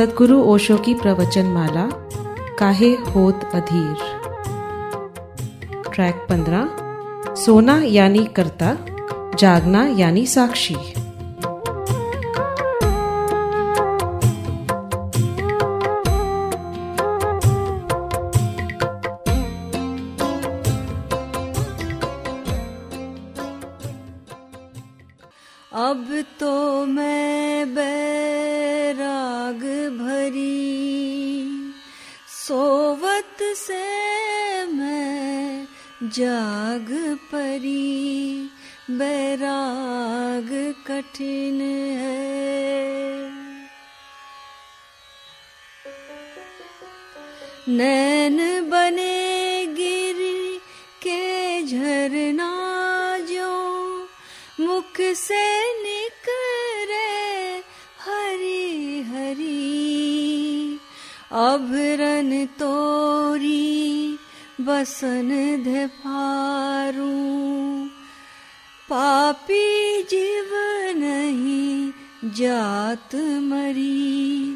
सदगुरु ओशो की प्रवचन माला काहे होत अधीर? ट्रैक पंद्रह, सोना यानी कर्ता, जागना यानी साक्षी। नैन बने गिर के झरना जो मुख से निकरे हरी हरी। अभरन तोरी बसन धपारू। पापी जीव नहीं जात मरी।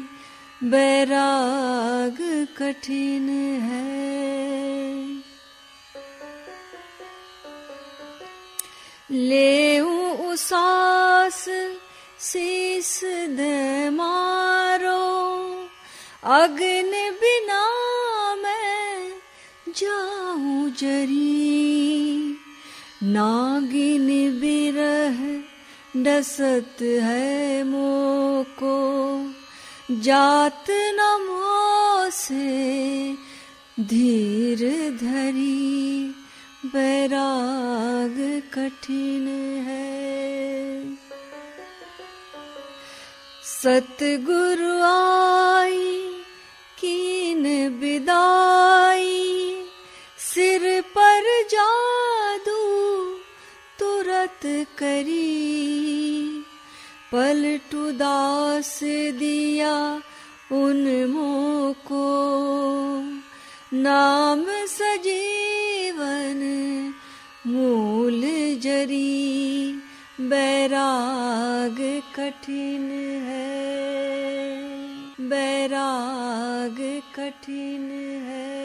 बैराग कठिन है। ले उसास शीस दे मारो। अग्न बिना मैं जाऊँ जरी। नागिन बिरह डसत है मोको। जात नमो से धीर धरी बैराग कठिन है। सतगुरु आई कीन विदाई दास दिया उन को नाम सजीवन मूल जरी, बैराग कठिन है। बैराग कठिन है।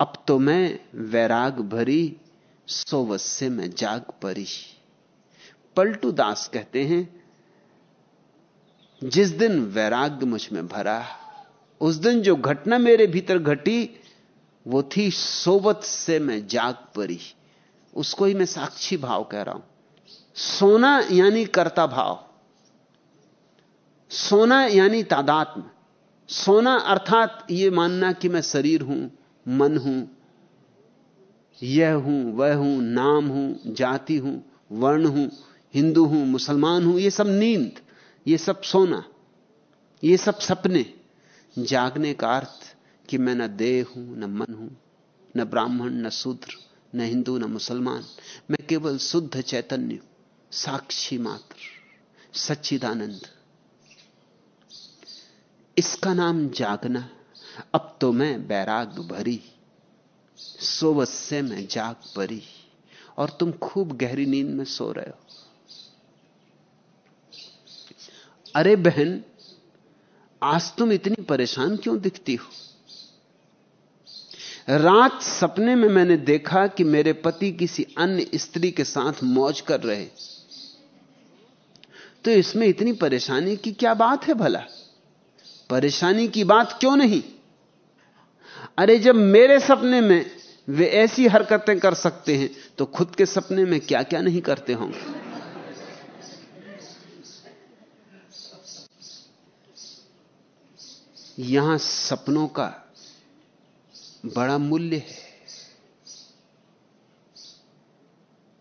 अब तो मैं वैराग भरी सोवस से मैं जाग परी पलटू दास कहते हैं, जिस दिन वैराग्य मुझमें भरा, उस दिन जो घटना मेरे भीतर घटी, वो थी सोवत से मैं जाग परी उसको ही मैं साक्षी भाव कह रहा हूँ। सोना यानी कर्ता भाव। सोना यानी तादात्म सोना अर्थात यह मानना कि मैं शरीर हूँ, मन हूँ यह हूँ, वह हूँ, नाम हूँ, जाति हूँ, वर्ण हूँ, हिंदू हूँ, मुसलमान हूँ यह सब नींद, ये सब सोना, ये सब सपने, जागने का अर्थ कि मैं न देह हूँ, न मन हूँ, न ब्राह्मण, न शूद्र, न हिंदू, न मुसलमान, मैं केवल शुद्ध चैतन्य, साक्षी मात्र, सच्चिदानंद। इसका नाम जागना, अब तो मैं बैराग भरी। सोवत से मैं जाग परी। और तुम खूब गहरी नींद में सो रहे हो। अरे बहन, आज तुम इतनी परेशान क्यों दिखती हो? रात सपने में मैंने देखा कि मेरे पति किसी अन्य स्त्री के साथ मौज कर रहे। तो इसमें इतनी परेशानी की क्या बात है भला? परेशानी की बात क्यों नहीं? अरे जब मेरे सपने में वे ऐसी हरकतें कर सकते हैं तो खुद के सपने में क्या क्या नहीं करते होंगे? यहाँ सपनों का बड़ा मूल्य है।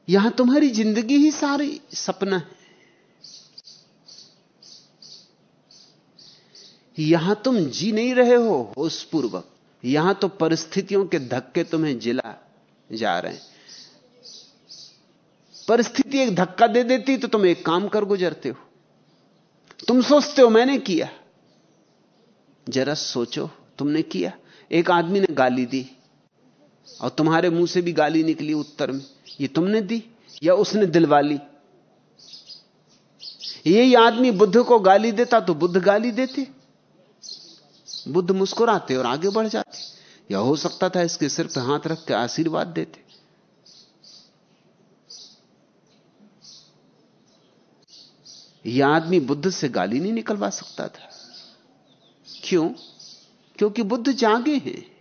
यहाँ तुम्हारी ज़िंदगी ही सारी सपना है। यहाँ तुम जी नहीं रहे हो होशपूर्वक यहाँ तो परिस्थितियों के धक्के तुम्हें जिला जा रहे हैं। परिस्थिति एक धक्का दे देती तो तुम एक काम कर गुजरते हो। तुम सोचते हो, मैंने किया। जरा सोचो, तुमने किया। एक आदमी ने गाली दी और तुम्हारे मुँह से भी गाली निकली उत्तर में। ये तुमने दी या उसने दिलवा ली यही आदमी बुद्ध को गाली देता तो बुद्ध गाली देते। बुद्ध मुस्कुराते और आगे बढ़ जाते। या हो सकता था इसके सिर पर हाथ रख के आशीर्वाद देते। यह आदमी बुद्ध से गाली नहीं निकलवा सकता था। क्यों? क्योंकि बुद्ध जागे हैं।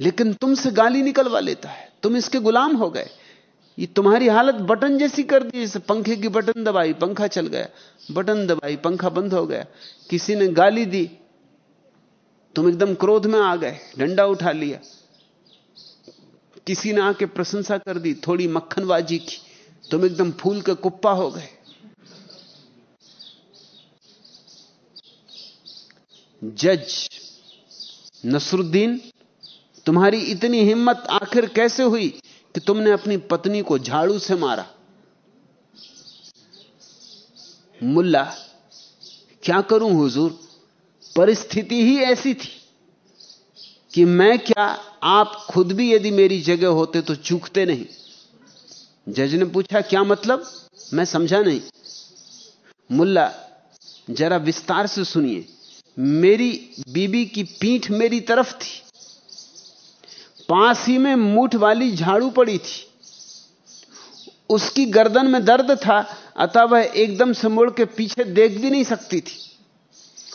लेकिन तुमसे गाली निकलवा लेता है। तुम इसके गुलाम हो गए। ये तुम्हारी हालत बटन जैसी कर दी, जैसे पंखे की बटन दबाई, पंखा चल गया, बटन दबाई, पंखा बंद हो गया, किसी ने गाली दी, तुम एकदम क्रोध में आ गए, डंडा उठा लिया। किसी ने आके प्रशंसा कर दी, थोड़ी मक्खनबाजी की, तुम एकदम फूल के कुप्पा हो गए। जज नसरुद्दीन, तुम्हारी इतनी हिम्मत आखिर कैसे हुई? कि तुमने अपनी पत्नी को झाड़ू से मारा। मुल्ला, क्या करूँ हुजूर? परिस्थिति ही ऐसी थी कि मैं क्या आप खुद भी यदि मेरी जगह होते तो चूकते नहीं? जज ने पूछा, क्या मतलब? मैं समझा नहीं। मुल्ला, जरा विस्तार से सुनिए। मेरी बीबी की पीठ मेरी तरफ़ थी। पास ही में मूठ वाली झाड़ू पड़ी थी। उसकी गर्दन में दर्द था, अतः वह एकदम से मुड़ के पीछे देख भी नहीं सकती थी।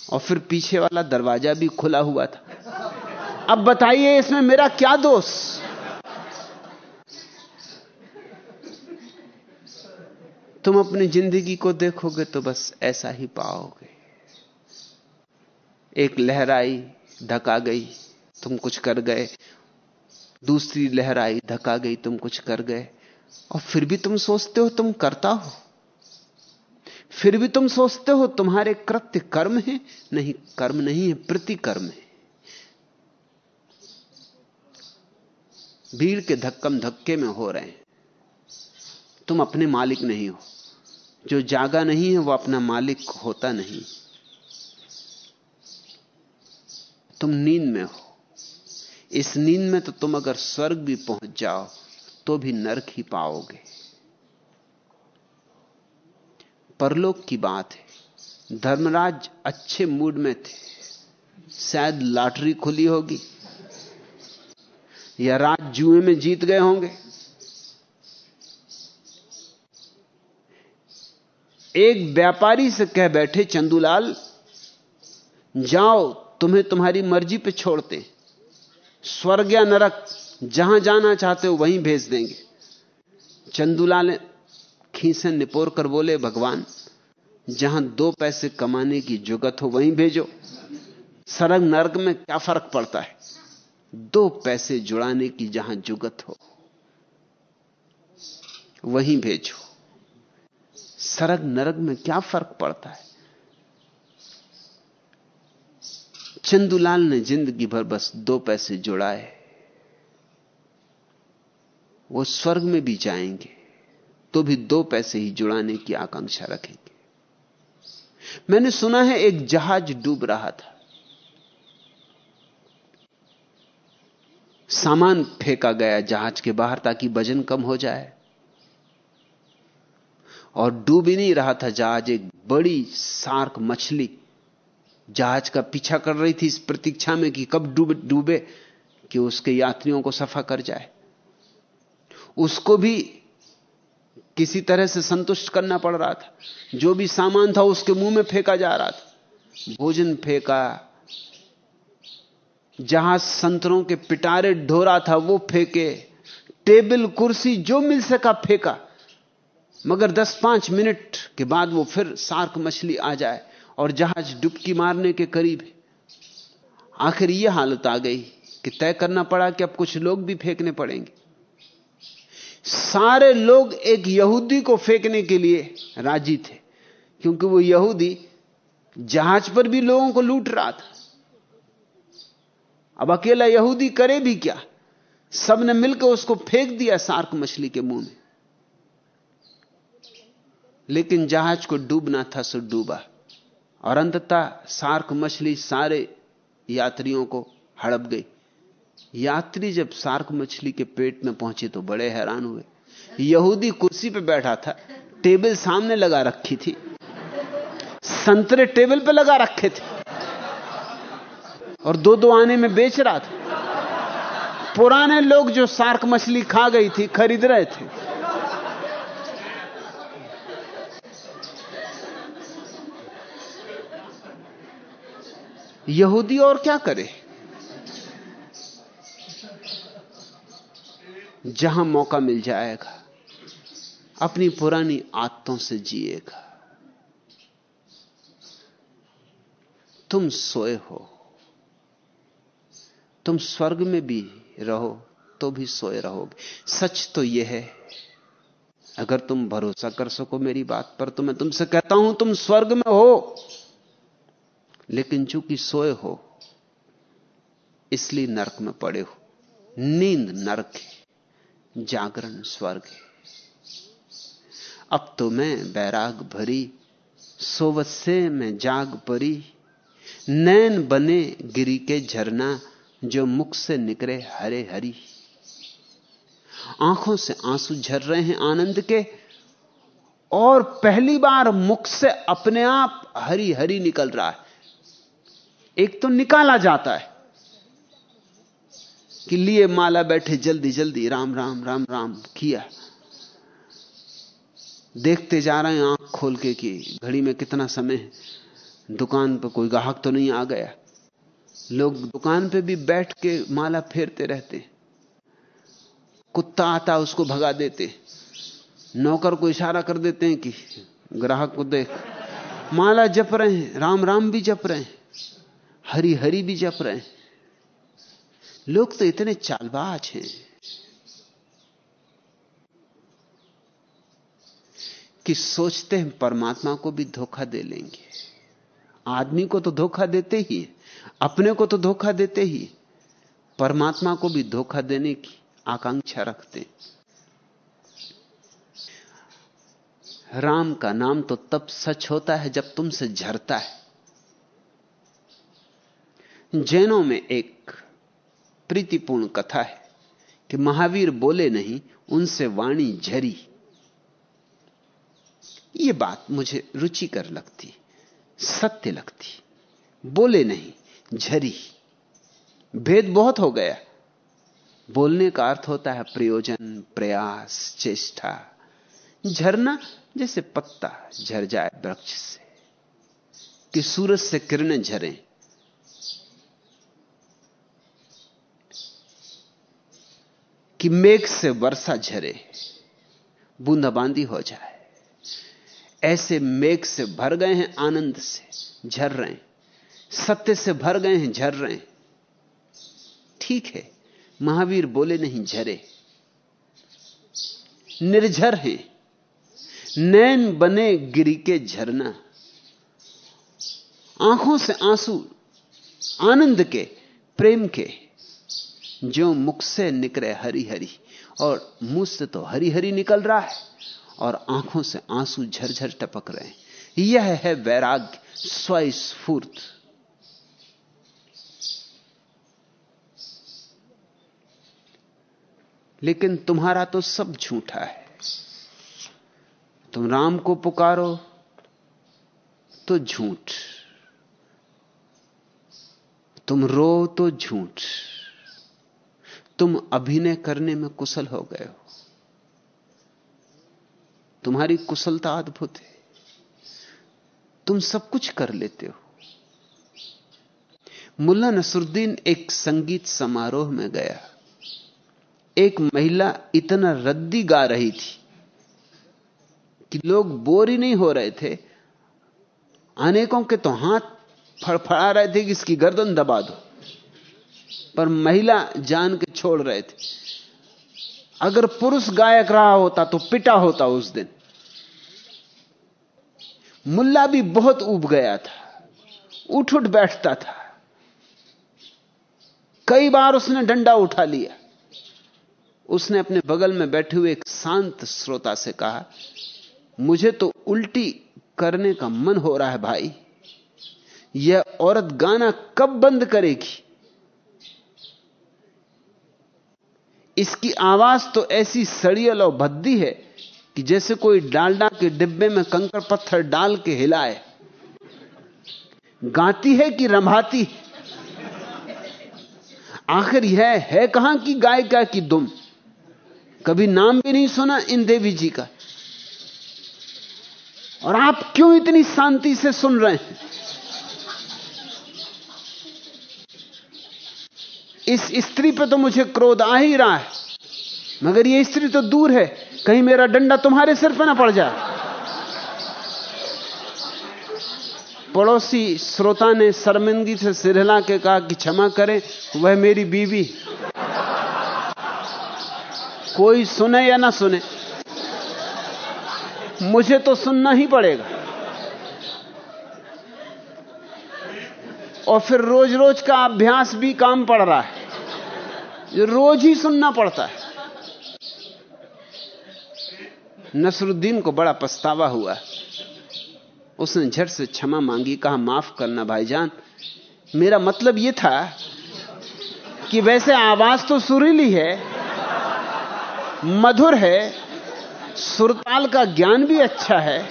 और फिर पीछे वाला दरवाज़ा भी खुला हुआ था। अब बताइए, इसमें मेरा क्या दोष? तुम अपनी ज़िंदगी को देखोगे तो बस ऐसा ही पाओगे। एक लहराई ढका गई, तुम कुछ कर गए दूसरी लहर आई, धक्का गई, तुम कुछ कर गए। और फिर भी तुम सोचते हो तुम करता हो। फिर भी तुम सोचते हो तुम्हारे कृत्य कर्म है, नहीं, कर्म नहीं है, प्रतिकर्म है। भीड़ के धक्कम धक्के में हो रहे हैं। तुम अपने मालिक नहीं हो। जो जागा नहीं है, वो अपना मालिक होता नहीं। तुम नींद में हो। इस नींद में तो तुम अगर स्वर्ग भी पहुँच जाओ तो भी नरक ही पाओगे। परलोक की बात है, धर्मराज अच्छे मूड में थे, शायद लॉटरी खुली होगी, या रात जुए में जीत गए होंगे। एक व्यापारी से कह बैठे, चंदूलाल, जाओ, तुम्हें तुम्हारी मर्ज़ी पे छोड़ते हैं। स्वर्ग या नरक, जहाँ जाना चाहते हो वहीं भेज देंगे। चंदूलाल खीसे निपोर कर बोले, भगवान, जहाँ दो पैसे कमाने की जुगत हो वहीं भेजो। सरग नरक में क्या फ़र्क पड़ता है? दो पैसे जुड़ाने की जहाँ जुगत हो, वहीं भेजो। सरग नरक में क्या फ़र्क पड़ता है? चंदूलाल ने ज़िंदगी भर बस दो पैसे जुड़ाए। वो स्वर्ग में भी जाएँगे तो भी दो पैसे ही जुड़ाने की आकांक्षा रखेंगे। मैंने सुना है एक जहाज़ डूब रहा था। सामान फेंका गया जहाज़ के बाहर ताकि वज़न कम हो जाए। और डूब ही नहीं रहा था जहाज़ एक बड़ी सार्क मछली जहाज़ का पीछा कर रही थी इस प्रतीक्षा में कि कब डूबे डूबे कि उसके यात्रियों को सफ़ा कर जाए। उसको भी किसी तरह से संतुष्ट करना पड़ रहा था। जो भी सामान था उसके मुँह में फेंका जा रहा था। भोजन फेंका जहाँ संतरों के पिटारे ढो रहा था, वो फेंके, टेबल, कुर्सी, जो मिल सका फेंका। मगर 10-5 मिनट के बाद वो फिर सार्क मछली आ जाए। और जहाज़ डुबकी मारने के करीब है। आखिर यह हालत आ गई कि तय करना पड़ा कि अब कुछ लोग भी फेंकने पड़ेंगे। सारे लोग एक यहूदी को फेंकने के लिए राज़ी थे, क्योंकि वो यहूदी जहाज़ पर भी लोगों को लूट रहा था। अब अकेला यहूदी करे भी क्या? सबने मिलकर उसको फेंक दिया सार्क मछली के मुँह में। लेकिन जहाज़ को डूबना था, सो डूबा। और अंततः सार्क मछली सारे यात्रियों को हड़प गई। यात्री जब सार्क मछली के पेट में पहुँचे तो बड़े हैरान हुए। यहूदी कुर्सी पर बैठा था, टेबल सामने लगा रखी थी। संतरे टेबल पर लगा रखे थे। और दो दो आने में बेच रहा था। पुराने लोग जो सार्क मछली खा गई थी, खरीद रहे थे। यहूदी और क्या करे? जहाँ मौका मिल जाएगा, अपनी पुरानी आदतों से जिएगा। तुम सोए हो। तुम स्वर्ग में भी रहो तो भी सोए रहोगे। सच तो यह है, अगर तुम भरोसा कर सको मेरी बात पर तो मैं तुमसे कहता हूँ, तुम स्वर्ग में हो। लेकिन चूँकि सोए हो, इसलिए नरक में पड़े हो। नींद नरक है, जागरण स्वर्ग है। अब तो मैं बैराग भरी, सोवत से मैं जाग परी। नैन बने गिरी के झरना, जो मुख से निकले हरे हरी। आँखों से आँसू झर रहे हैं आनंद के, और पहली बार मुख से अपने आप हरी हरी निकल रहा है। एक तो निकाला जाता है कि लिए माला बैठे जल्दी जल्दी, राम राम राम राम, किया। देखते जा रहे हैं आँख खोल के कि घड़ी में कितना समय है। दुकान पर कोई ग्राहक तो नहीं आ गया। लोग दुकान पे भी बैठ के माला फेरते रहते कुत्ता आता उसको भगा देते नौकर को इशारा कर देते हैं कि, ग्राहक को देख। माला जप रहे हैं, राम राम भी जप रहे हैं। हरी हरी भी जप रहे हैं। लोग तो इतने चालबाज हैं। कि सोचते हैं परमात्मा को भी धोखा दे लेंगे। आदमी को तो धोखा देते ही, अपने को तो धोखा देते ही, परमात्मा को भी धोखा देने की आकांक्षा रखते राम का नाम तो तब सच होता है जब तुमसे झरता है। जैनों में एक प्रीतिपूर्ण कथा है कि महावीर बोले नहीं, उनसे वाणी झरी। ये बात मुझे रुचिकर लगती, सत्य लगती। बोले नहीं, झरी। भेद बहुत हो गया। बोलने का अर्थ होता है प्रयोजन, प्रयास, चेष्टा। झरना जैसे पत्ता झर जाए वृक्ष से, कि सूरज से किरणें झरें। कि मेघ से वर्षा झरे, बूंदाबांदी हो जाए। ऐसे मेघ से भर गए हैं, आनंद से झर रहे हैं, सत्य से भर गए हैं, झर रहे हैं। ठीक है, महावीर बोले नहीं झरे। निर्झर हैं। नैन बने गिरी के झरना। आँखों से आँसू आनंद के, प्रेम के। जो मुख से निकले हरी हरी और मुँह से तो हरी हरी निकल रहा है, और आँखों से आँसू झरझर टपक रहे हैं। यह है वैराग्य, स्वस्फूर्त। लेकिन तुम्हारा तो सब झूठा है। तुम राम को पुकारो तो झूठ। तुम रो तो झूठ। तुम अभिनय करने में कुशल हो गए हो। तुम्हारी कुशलता अद्भुत है। तुम सब कुछ कर लेते हो। मुल्ला नसरुद्दीन एक संगीत समारोह में गया। एक महिला इतना रद्दी गा रही थी कि लोग बोर ही नहीं हो रहे थे। अनेकों के तो हाथ फड़फड़ा रहे थे कि इसकी गर्दन दबा दो। पर महिला जान के छोड़ रहे थे। अगर पुरुष गायक रहा होता तो पिटा होता उस दिन। मुल्ला भी बहुत उब गया था। उठ उठ बैठता था। कई बार उसने डंडा उठा लिया। उसने अपने बगल में बैठे हुए एक शांत श्रोता से कहा, मुझे तो उल्टी करने का मन हो रहा है भाई। यह औरत गाना कब बंद करेगी? इसकी आवाज़ तो ऐसी सड़ियल और भद्दी है कि जैसे कोई डालडा के डिब्बे में कंकर पत्थर डाल के हिलाए। गाती है कि रंभाती आखिर यह है कहाँ की गायिका की दुम? कभी नाम भी नहीं सुना इन देवी जी का। और आप क्यों इतनी शांति से सुन रहे हैं? इस स्त्री पे तो मुझे क्रोध आ ही रहा है। मगर ये स्त्री तो दूर है। कहीं मेरा डंडा तुम्हारे सिर पे ना पड़ जाए। पड़ोसी श्रोता ने शर्मिंदगी से सिरहला के कहा कि क्षमा करें, वह मेरी बीवी। कोई सुने या ना सुने, मुझे तो सुनना ही पड़ेगा। और फिर रोज रोज का अभ्यास भी काम पड़ रहा है। ये रोज ही सुनना पड़ता है। नसरुद्दीन को बड़ा पछतावा हुआ। उसने झट से क्षमा मांगी, कहा, माफ़ करना भाईजान, मेरा मतलब यह था कि वैसे आवाज़ तो सुरीली है, मधुर है, सुरताल का ज्ञान भी अच्छा है,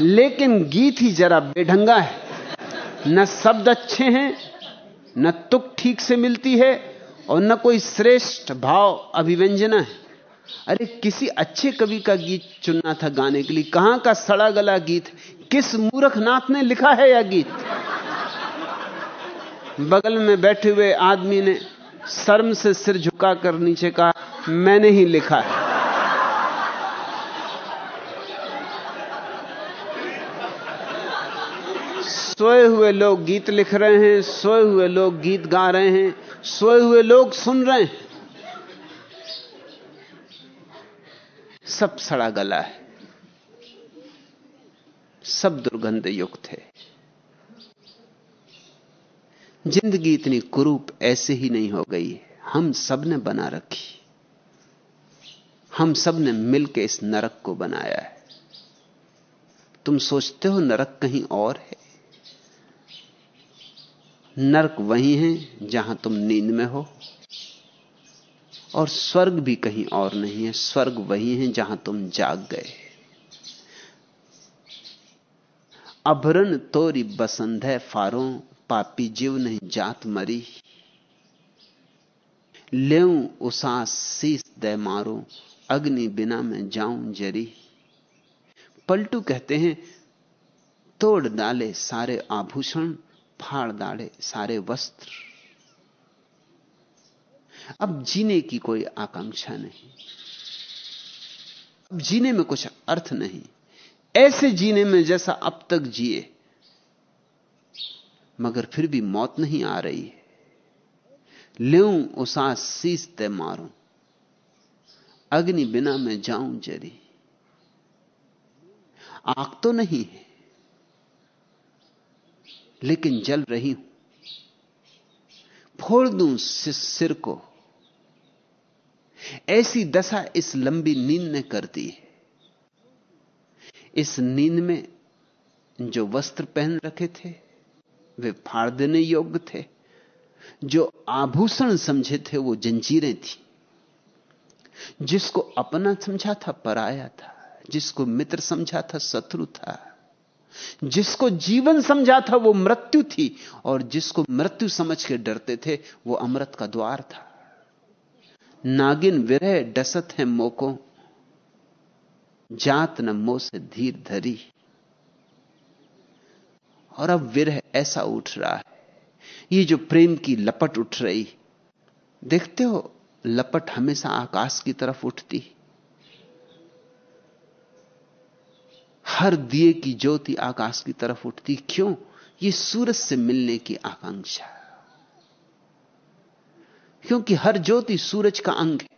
लेकिन गीत ही जरा बेढंगा है। न शब्द अच्छे हैं, न तुक ठीक से मिलती है और न कोई श्रेष्ठ भाव अभिव्यंजना है। अरे, किसी अच्छे कवि का गीत चुनना था गाने के लिए। कहाँ का सड़ा गला गीत? किस मूर्खनाथ ने लिखा है यह गीत? बगल में बैठे हुए आदमी ने शर्म से सिर झुकाकर नीचे कहा, मैंने ही लिखा है। सोए हुए लोग गीत लिख रहे हैं, सोए हुए लोग गीत गा रहे हैं, सोए हुए लोग सुन रहे हैं। सब सड़ा गला है। सब दुर्गंध युक्त है। ज़िंदगी इतनी कुरूप ऐसे ही नहीं हो गई हम सबने बना रखी। हम सबने मिलकर इस नरक को बनाया है। तुम सोचते हो नरक कहीं और है? नरक वही है जहाँ तुम नींद में हो। और स्वर्ग भी कहीं और नहीं है, स्वर्ग वही है जहाँ तुम जाग गए। अभरण तोरी बसंध है फारो, पापी जीव नहीं जात मरी। ले उसास दे मारो, अग्नि बिना मैं जाऊँ जरी। पलटू कहते हैं, तोड़ डाले सारे आभूषण फाड़ डाले सारे वस्त्र। अब जीने की कोई आकांक्षा नहीं। अब जीने में कुछ अर्थ नहीं। ऐसे जीने में जैसा अब तक जिए, मगर फिर भी मौत नहीं आ रही है। लेऊं उसा शीस ते मारूं, अग्नि बिना मैं जाऊँ जरी। आग तो नहीं है लेकिन जल रही हूँ। फोड़ दूँ सिर को। ऐसी दशा इस लंबी नींद ने कर दी है। इस नींद में जो वस्त्र पहन रखे थे, वे फाड़ देने योग्य थे। जो आभूषण समझे थे, वो जंजीरें थी। जिसको अपना समझा था, पराया था। जिसको मित्र समझा था, शत्रु था। जिसको जीवन समझा था वो मृत्यु थी, और जिसको मृत्यु समझ के डरते थे वो अमृत का द्वार था। नागिन विरह डसत है मोको, जात न मो से धीर धरी। और अब विरह ऐसा उठ रहा है, ये जो प्रेम की लपट उठ रही, देखते हो लपट हमेशा आकाश की तरफ़ उठती। हर दिए की ज्योति आकाश की तरफ़ उठती। क्यों? ये सूरज से मिलने की आकांक्षा। क्योंकि हर ज्योति सूरज का अंग है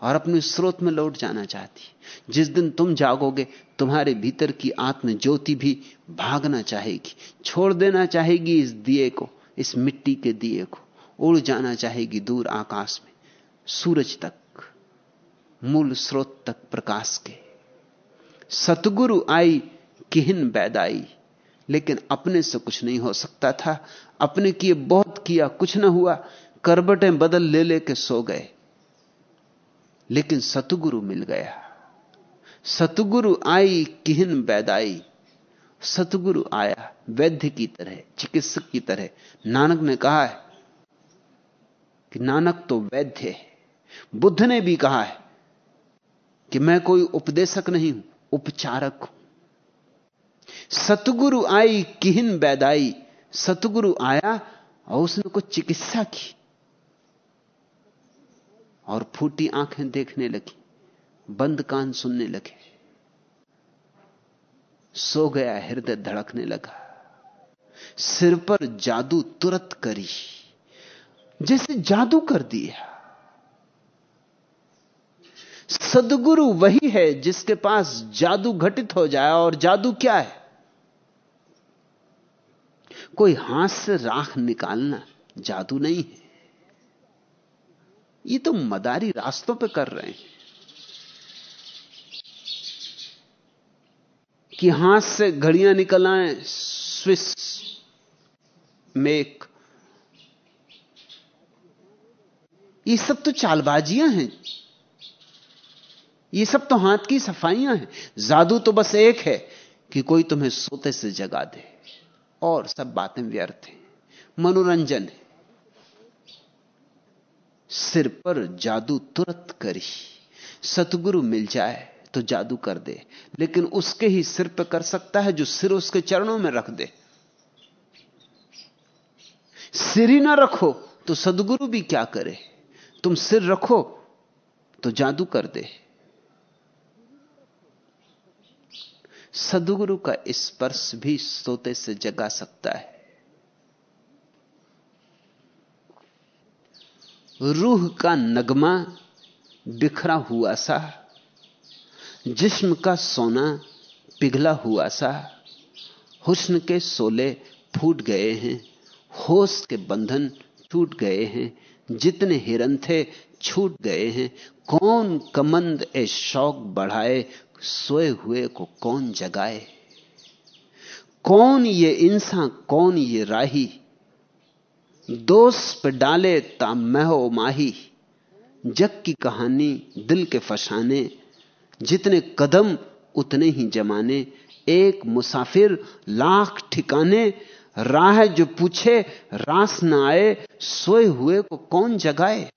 और अपने स्रोत में लौट जाना चाहती। जिस दिन तुम जागोगे, तुम्हारे भीतर की आत्म ज्योति भी भागना चाहेगी। छोड़ देना चाहेगी इस दिए को, इस मिट्टी के दिए को। उड़ जाना चाहेगी दूर आकाश में। सूरज तक, मूल स्रोत तक प्रकाश के। सतगुरु आई, किहिन बैदाई। लेकिन अपने से कुछ नहीं हो सकता था। अपने किए बहुत किया, कुछ ना हुआ। करबटें बदल ले लेके सो गए। लेकिन सतगुरु मिल गया। सतगुरु आई, किहिन बैदाई। सतगुरु आया, वैद्य की तरह, चिकित्सक की तरह। नानक ने कहा है कि नानक तो वैद्य है। बुद्ध ने भी कहा है कि मैं कोई उपदेशक नहीं हूँ। उपचारक हूँ। सतगुरु आई, किहिन बैदाई। सतगुरु आया और उसने कुछ चिकित्सा की और फूटी आँखें देखने लगी, बंद कान सुनने लगे। सो गया, हृदय धड़कने लगा। सिर पर जादू तुरंत करी, जैसे जादू कर दिया। सदगुरु वही है जिसके पास जादू घटित हो जाए और जादू क्या है? कोई हाथ से राख निकालना जादू नहीं है। ये तो मदारी रास्तों पे कर रहे हैं कि हाथ से घड़ियाँ निकल आए स्विस, मेक। ये सब तो चालबाजियाँ हैं। ये सब तो हाथ की सफाइयाँ हैं। जादू तो बस एक है कि कोई तुम्हें सोते से जगा दे। और सब बातें व्यर्थ हैं। मनोरंजन है। सिर पर जादू तुरंत करी सतगुरु मिल जाए तो जादू कर दे। लेकिन उसके ही सिर पर कर सकता है जो सिर उसके चरणों में रख दे। सिर ही ना रखो तो सदगुरु भी क्या करे? तुम सिर रखो तो जादू कर दे। सदगुरु का स्पर्श भी सोते से जगा सकता है। रूह का नगमा बिखरा हुआ सा, जिस्म का सोना पिघला हुआ सा, हुस्न के सोले फूट गए हैं, होश के बंधन टूट गए हैं, जितने हिरन थे छूट गए हैं, कौन कमंद ए शौक बढ़ाए सोए हुए को कौन जगाए? कौन ये इंसान, कौन ये राही? दोस्त पे डाले ता महो माही, जग की कहानी दिल के फसाने, जितने कदम उतने ही जमाने, एक मुसाफिर लाख ठिकाने, राह जो पूछे, रास न आए, सोए हुए को कौन जगाए?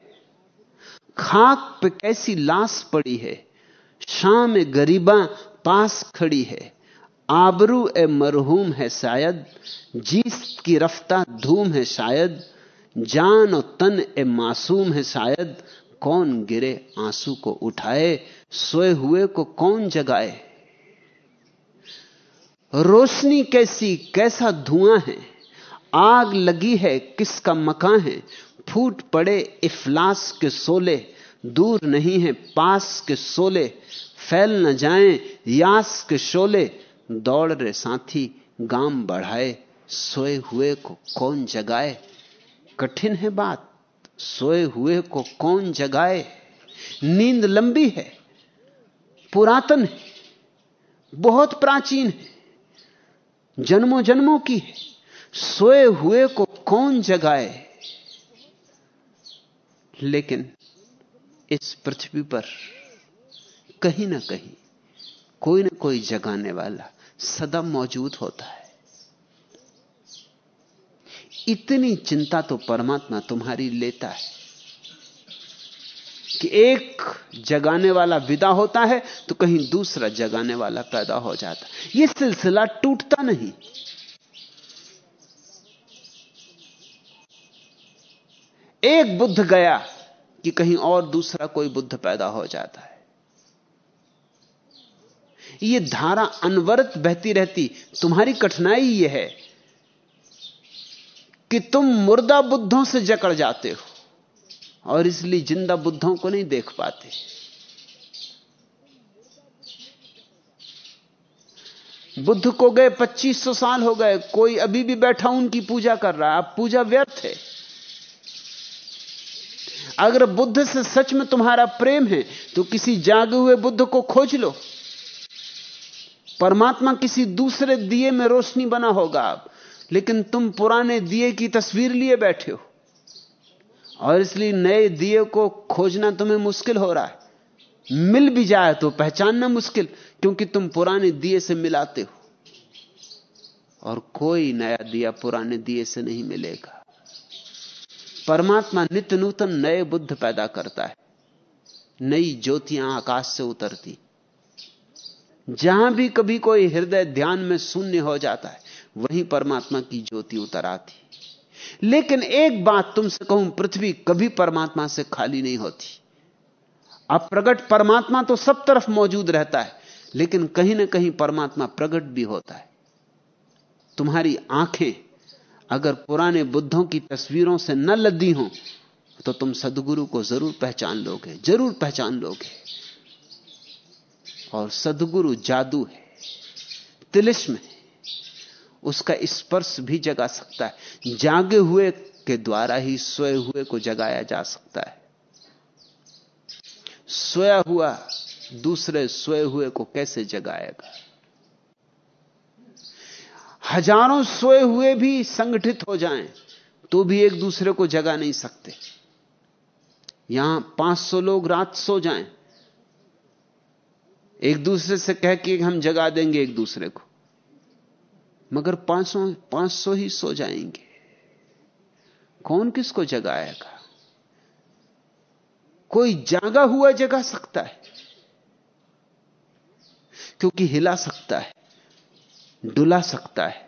खाक पे कैसी लाश पड़ी है? शाम गरीबा पास खड़ी है, आबरू ए मरहूम है शायद जीस की रफ्ता धूम है शायद, जान और तन ए मासूम है शायद, कौन गिरे आँसू को उठाए, सोए हुए को कौन जगाए? रोशनी कैसी, कैसा धुआँ है, आग लगी है किसका मकान है, फूट पड़े इफलास के सोले दूर नहीं है, पास के सोले फैल न जाएँ, यास के शोले, दौड़ रे साथी गाम बढ़ाए, सोए हुए को कौन जगाए? कठिन है बात, सोए हुए को कौन जगाए? नींद लंबी है, पुरातन है, बहुत प्राचीन है जन्मों जन्मों की है, सोए हुए को कौन जगाए? लेकिन इस पृथ्वी पर कहीं ना कहीं कोई ना कोई जगाने वाला सदा मौजूद होता है। इतनी चिंता तो परमात्मा तुम्हारी लेता है कि एक जगाने वाला विदा होता है तो कहीं दूसरा जगाने वाला पैदा हो जाता यह सिलसिला टूटता नहीं। एक बुद्ध गया कि कहीं और दूसरा कोई बुद्ध पैदा हो जाता है। यह धारा अनवरत बहती रहती। तुम्हारी कठिनाई यह है कि तुम मुर्दा बुद्धों से जकड़ जाते हो और इसलिए ज़िंदा बुद्धों को नहीं देख पाते। बुद्ध को गए 2500 साल हो गए, कोई अभी भी बैठा उनकी पूजा कर रहा है। पूजा व्यर्थ है। अगर बुद्ध से सच में तुम्हारा प्रेम है तो किसी जागे हुए बुद्ध को खोज लो। परमात्मा किसी दूसरे दिए में रोशनी बना होगा अब लेकिन तुम पुराने दिए की तस्वीर लिए बैठे हो। और इसलिए नए दिए को खोजना तुम्हें मुश्किल हो रहा है। मिल भी जाए तो पहचानना मुश्किल, क्योंकि तुम पुराने दिए से मिलाते हो। और कोई नया दिया पुराने दिए से नहीं मिलेगा। परमात्मा नित्य नूतन नए बुद्ध पैदा करता है। नई ज्योतियाँ आकाश से उतरती। जहाँ भी कभी कोई हृदय ध्यान में शून्य हो जाता है, वहीं परमात्मा की ज्योति उतर आती। लेकिन एक बात तुमसे कहूँ, पृथ्वी कभी परमात्मा से खाली नहीं होती। अप्रगट परमात्मा तो सब तरफ़ मौजूद रहता है, लेकिन कहीं ना कहीं परमात्मा प्रकट भी होता है। तुम्हारी आँखें अगर पुराने बुद्धों की तस्वीरों से न लद्दी हो तो तुम सदगुरु को ज़रूर पहचान लोगे, ज़रूर पहचान लोगे। और सदगुरु जादू है, तिलिस्म है, उसका स्पर्श भी जगा सकता है, जागे हुए के द्वारा ही सोए हुए को जगाया जा सकता है। सोया हुआ दूसरे सोए हुए को कैसे जगाएगा? हज़ारों सोए हुए भी संगठित हो जाएँ तो भी एक दूसरे को जगा नहीं सकते। यहाँ 500 लोग रात सो जाएँ। एक दूसरे से कह के हम जगा देंगे एक दूसरे को। मगर 500 500 ही सो जाएँगे। कौन किसको जगाएगा? कोई जागा हुआ जगा सकता है, क्योंकि हिला सकता है। डुला सकता है।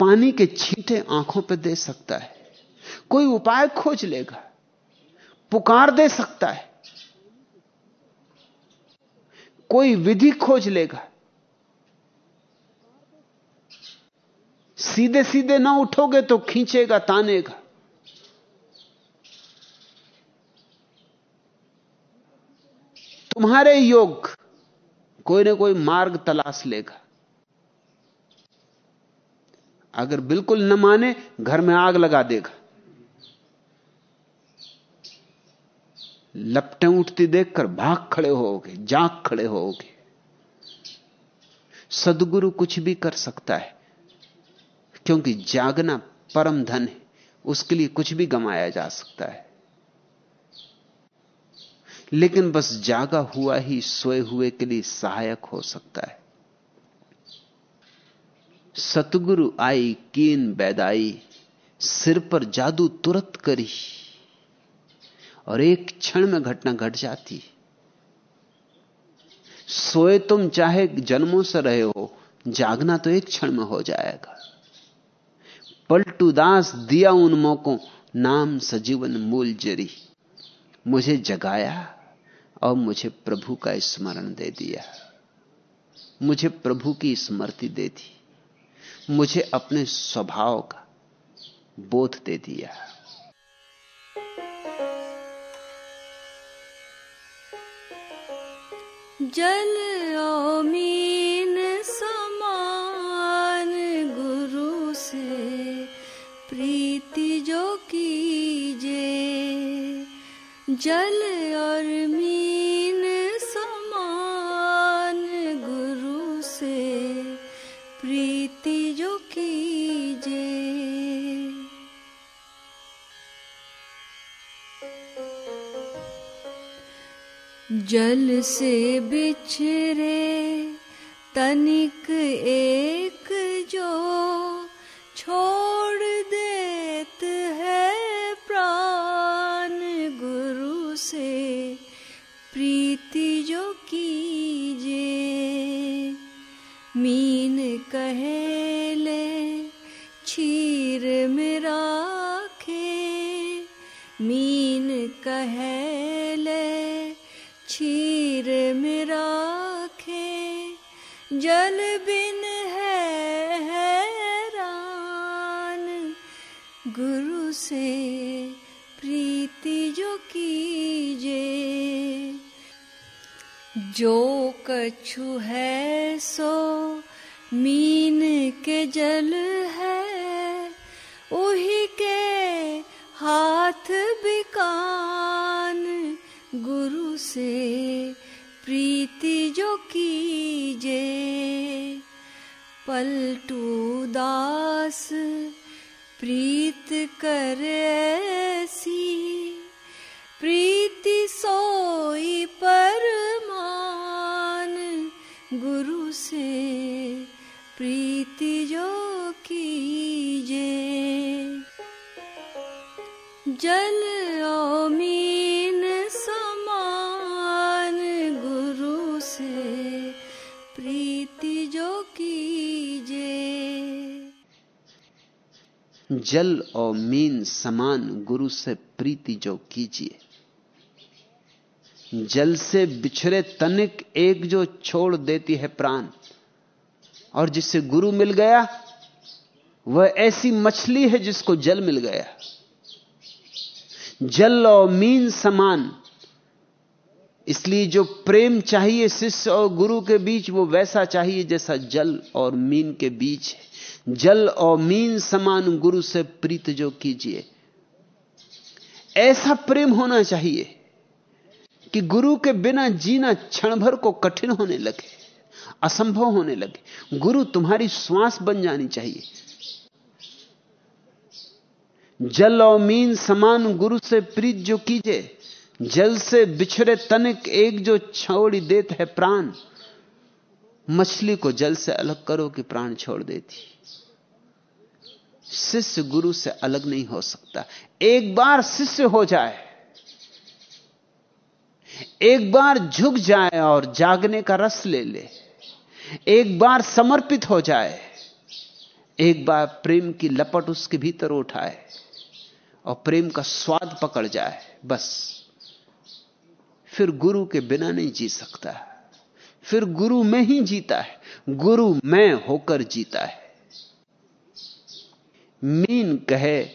पानी के छींटे आँखों पर दे सकता है। कोई उपाय खोज लेगा, पुकार दे सकता है। कोई विधि खोज लेगा सीधे सीधे ना उठोगे तो खींचेगा, तानेगा। तुम्हारे योग कोई ना कोई मार्ग तलाश लेगा। अगर बिल्कुल न माने, घर में आग लगा देगा। लपटें उठती देखकर भाग खड़े होगे जाग खड़े होगे सदगुरु कुछ भी कर सकता है, क्योंकि जागना परम धन है, उसके लिए कुछ भी गमाया जा सकता है। लेकिन बस जागा हुआ ही सोए हुए के लिए सहायक हो सकता है। सतगुरु आई, कीन बैदाई, सिर पर जादू तुरंत करी। और एक क्षण में घटना घट जाती। सोए तुम चाहे जन्मों से रहे हो, जागना तो एक क्षण में हो जाएगा। पलटू दास दिया उन मौकों, नाम सजीवन मूल जरी। मुझे जगाया और मुझे प्रभु का स्मरण दे दिया। मुझे प्रभु की स्मृति दे दी। मुझे अपने स्वभाव का बोध दे दिया जल मीन समान गुरु से प्रीति जो कीजे। जल और मीन जो कीजे जल से बिछरे तनिक एक जो कीजे जो कछु है सो मीन के जल है, उही के हाथ बिकान गुरु से प्रीति जो कीजे। पलटू दास प्रीत करे जल और मीन समान गुरु से प्रीति जो कीजिए। जल से बिछड़े तनिक एक जो छोड़ देती है प्राण, और जिससे गुरु मिल गया, वह ऐसी मछली है जिसको जल मिल गया। जल और मीन समान इसलिए जो प्रेम चाहिए शिष्य और गुरु के बीच, वो वैसा चाहिए जैसा जल और मीन के बीच है। जल और मीन समान गुरु से प्रीत जो कीजिए। ऐसा प्रेम होना चाहिए कि गुरु के बिना जीना क्षण भर को कठिन होने लगे, असंभव होने लगे। गुरु तुम्हारी श्वास बन जानी चाहिए। जल और मीन समान गुरु से प्रीत जो कीजिए। जल से बिछड़े तनिक एक जो छोड़ी देत है प्राण, मछली को जल से अलग करो कि प्राण छोड़ देती। शिष्य गुरु से अलग नहीं हो सकता। एक बार शिष्य हो जाए, एक बार झुक जाए और जागने का रस ले ले, एक बार समर्पित हो जाए, एक बार प्रेम की लपट उसके भीतर उठाए और प्रेम का स्वाद पकड़ जाए, बस। फिर गुरु के बिना नहीं जी सकता फिर गुरु में ही जीता है। गुरु मैं होकर जीता है। मीन कहे,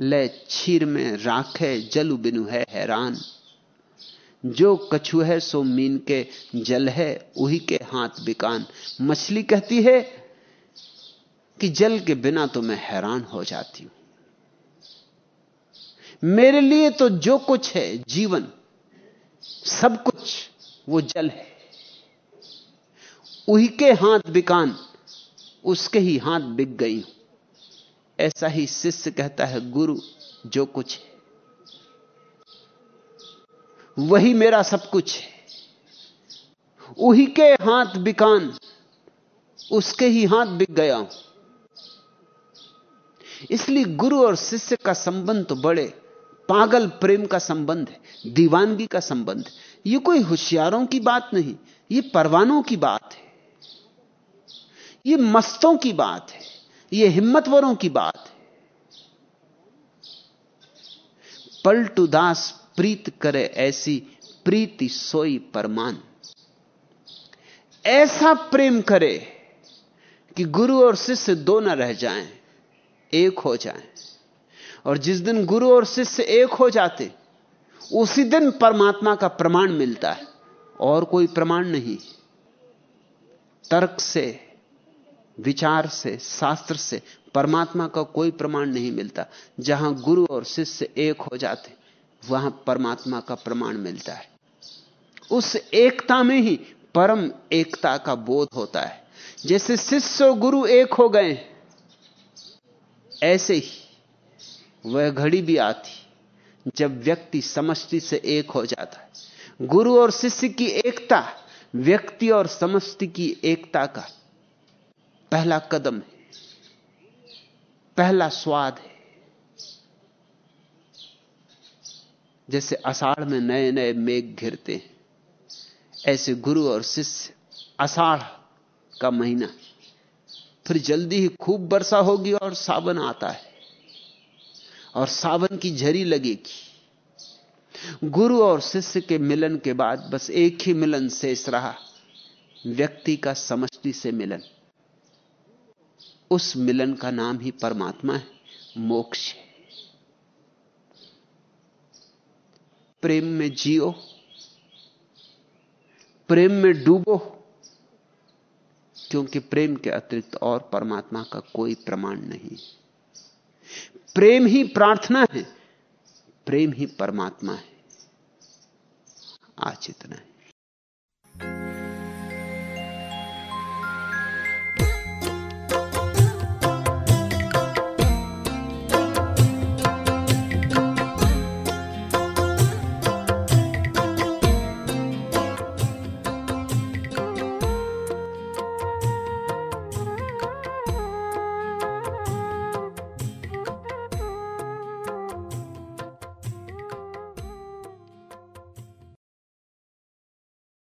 ले छीर में राखे जल बिनु है हैरान। जो कछु है सो मीन के जल है, उही के हाथ बिकान। मछली कहती है कि जल के बिना तो मैं हैरान हो जाती हूँ। मेरे लिए तो जो कुछ है, जीवन सब कुछ वो जल है। उही के हाथ बिकान, उसके ही हाथ बिक गई हूँ। ऐसा ही शिष्य कहता है, गुरु, जो कुछ है। वही मेरा सब कुछ है। उही के हाथ बिकान, उसके ही हाथ बिक गया हूँ। इसलिए गुरु और शिष्य का संबंध तो बड़े पागल प्रेम का संबंध है दीवानगी का संबंध है। कोई होशियारों की बात नहीं यह परवानों की बात है। यह मस्तों की बात है यह हिम्मतवरों की बात है। पलटू दास प्रीत करे ऐसी प्रीति सोई परमान। ऐसा प्रेम करे कि गुरु और शिष्य दो न रह जाएँ, एक हो जाएँ। और जिस दिन गुरु और शिष्य एक हो जाते, उसी दिन परमात्मा का प्रमाण मिलता है। और कोई प्रमाण नहीं। तर्क से, विचार से, शास्त्र से परमात्मा का कोई प्रमाण नहीं मिलता। जहाँ गुरु और शिष्य एक हो जाते, वहाँ परमात्मा का प्रमाण मिलता है। उस एकता में ही परम एकता का बोध होता है। जैसे शिष्य और गुरु एक हो गए ऐसे ही वह घड़ी भी आती, जब व्यक्ति समष्टि से एक हो जाता है। गुरु और शिष्य की एकता, व्यक्ति और समष्टि की एकता का पहला कदम है। पहला स्वाद है। जैसे अषाढ़ में नए नए मेघ घिरते हैं, ऐसे गुरु और शिष्य अषाढ़ का महीना फिर जल्दी ही खूब वर्षा होगी और सावन आता है। और सावन की झरी लगेगी। गुरु और शिष्य के मिलन के बाद बस एक ही मिलन शेष रहा, व्यक्ति का समष्टि से मिलन। उस मिलन का नाम ही परमात्मा है, मोक्ष है। प्रेम में जियो, प्रेम में डूबो, क्योंकि प्रेम के अतिरिक्त और परमात्मा का कोई प्रमाण नहीं। प्रेम ही प्रार्थना है। प्रेम ही परमात्मा है। आज इतना है।